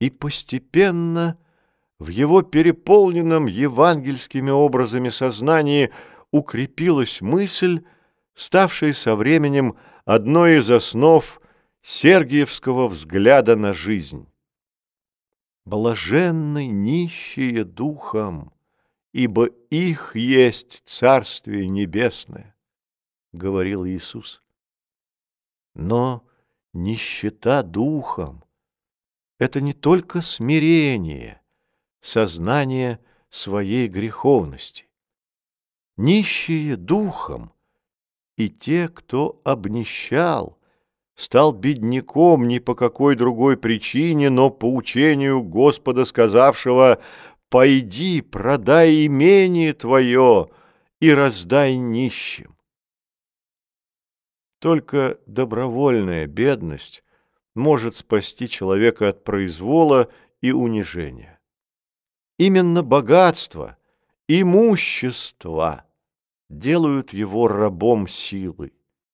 И постепенно в его переполненном евангельскими образами сознании укрепилась мысль, ставшая со временем одной из основ Сергиевского взгляда на жизнь. Блаженны нищие духом, ибо их есть Царствие Небесное, — говорил Иисус. Но нищета духом — это не только смирение, сознание своей греховности. Нищие духом и те, кто обнищал, стал бедняком не по какой другой причине, но по учению Господа, сказавшего «Пойди, продай имение твое и раздай нищим». Только добровольная бедность может спасти человека от произвола и унижения. Именно богатство, имущество делают его рабом силы,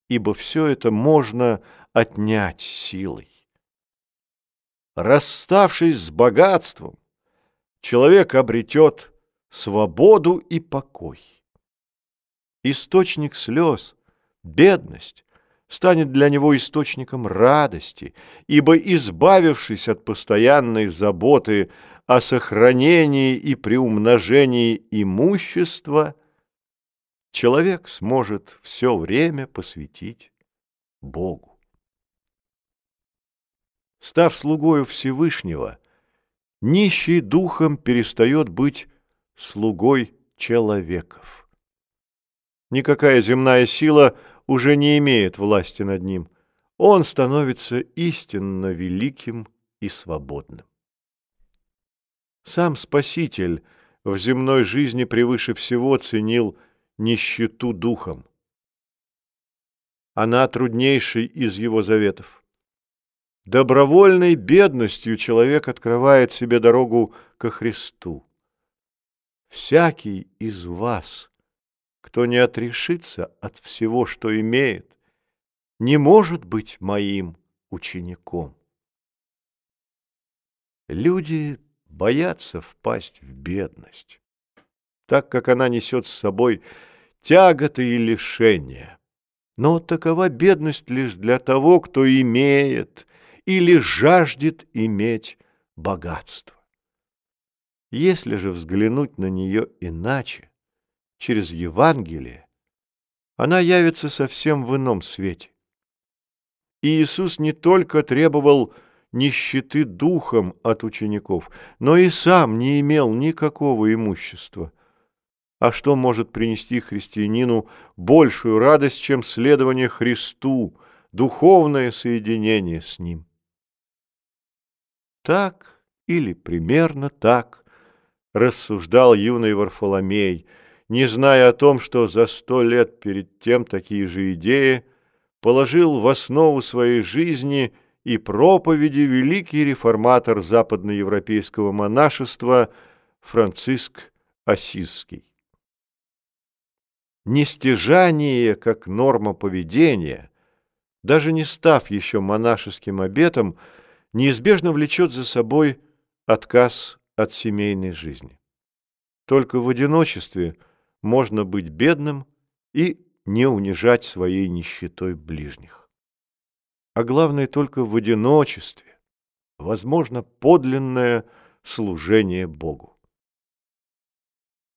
ибо все это можно отнять силой. Расставшись с богатством, человек обретет свободу и покой. Источник слез, бедность, станет для него источником радости, ибо, избавившись от постоянной заботы о сохранении и приумножении имущества, человек сможет все время посвятить Богу. Став слугою Всевышнего, нищий духом перестает быть слугой человеков. Никакая земная сила – уже не имеет власти над ним. Он становится истинно великим и свободным. Сам Спаситель в земной жизни превыше всего ценил нищету духом. Она труднейший из его заветов. Добровольной бедностью человек открывает себе дорогу ко Христу. Всякий из вас кто не отрешится от всего, что имеет, не может быть моим учеником. Люди боятся впасть в бедность, так как она несет с собой тяготы и лишения. Но такова бедность лишь для того, кто имеет или жаждет иметь богатство. Если же взглянуть на нее иначе, через Евангелие, она явится совсем в ином свете. И Иисус не только требовал нищеты духом от учеников, но и сам не имел никакого имущества. А что может принести христианину большую радость, чем следование Христу, духовное соединение с Ним? Так или примерно так рассуждал юный Варфоломей – не зная о том, что за сто лет перед тем такие же идеи положил в основу своей жизни и проповеди великий реформатор западноевропейского монашества Франциск Осизский. Нестяжание как норма поведения, даже не став еще монашеским обетом, неизбежно влечет за собой отказ от семейной жизни. Только в одиночестве – можно быть бедным и не унижать своей нищетой ближних. А главное, только в одиночестве возможно подлинное служение Богу.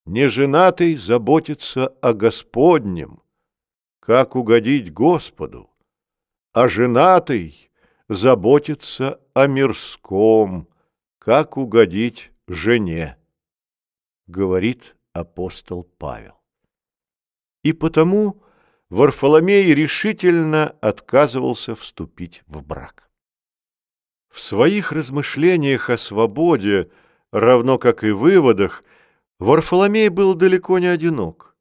Неженатый заботится о Господнем, как угодить Господу, а женатый заботится о мирском, как угодить жене, говорит апостол Павел. И потому Варфоломей решительно отказывался вступить в брак. В своих размышлениях о свободе, равно как и выводах, Варфоломей был далеко не одинок.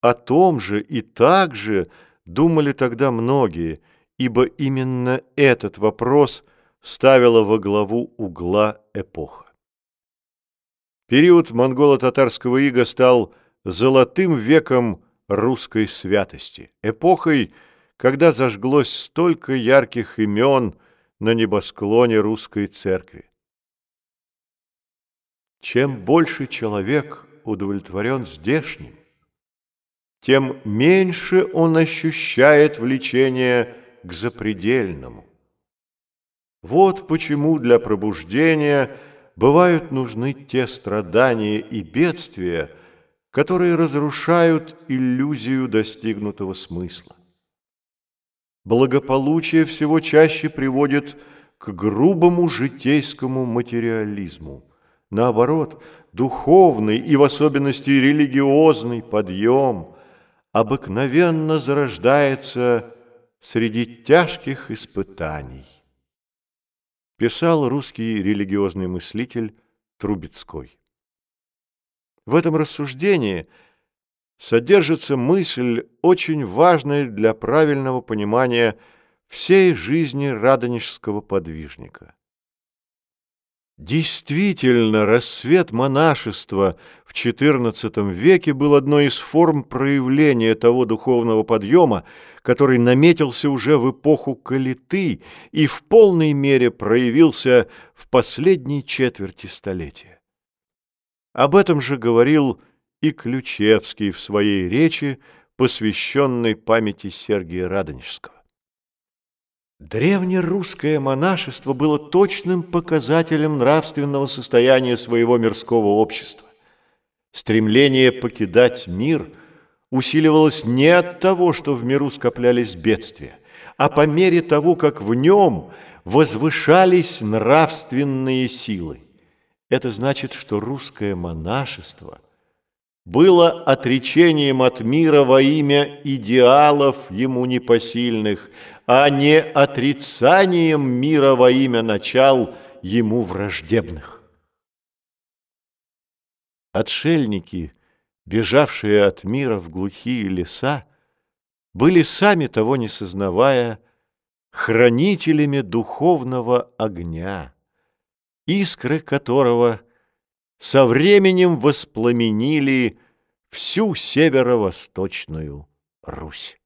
О том же и так же думали тогда многие, ибо именно этот вопрос ставила во главу угла эпоха. Период монголо-татарского ига стал золотым веком русской святости, эпохой, когда зажглось столько ярких имен на небосклоне русской церкви. Чем больше человек удовлетворен здешним, тем меньше он ощущает влечение к запредельному. Вот почему для пробуждения бывают нужны те страдания и бедствия, которые разрушают иллюзию достигнутого смысла. Благополучие всего чаще приводит к грубому житейскому материализму. Наоборот, духовный и в особенности религиозный подъем обыкновенно зарождается среди тяжких испытаний писал русский религиозный мыслитель Трубецкой. В этом рассуждении содержится мысль, очень важная для правильного понимания всей жизни радонежского подвижника. Действительно, рассвет монашества в XIV веке был одной из форм проявления того духовного подъема, который наметился уже в эпоху Калиты и в полной мере проявился в последней четверти столетия. Об этом же говорил и Ключевский в своей речи, посвященной памяти Сергия Радонежского. Древнерусское монашество было точным показателем нравственного состояния своего мирского общества. Стремление покидать мир усиливалось не от того, что в миру скоплялись бедствия, а по мере того, как в нем возвышались нравственные силы. Это значит, что русское монашество было отречением от мира во имя идеалов ему непосильных – а не отрицанием мира во имя начал ему враждебных. Отшельники, бежавшие от мира в глухие леса, были сами того не сознавая хранителями духовного огня, искры которого со временем воспламенили всю северо-восточную Русь.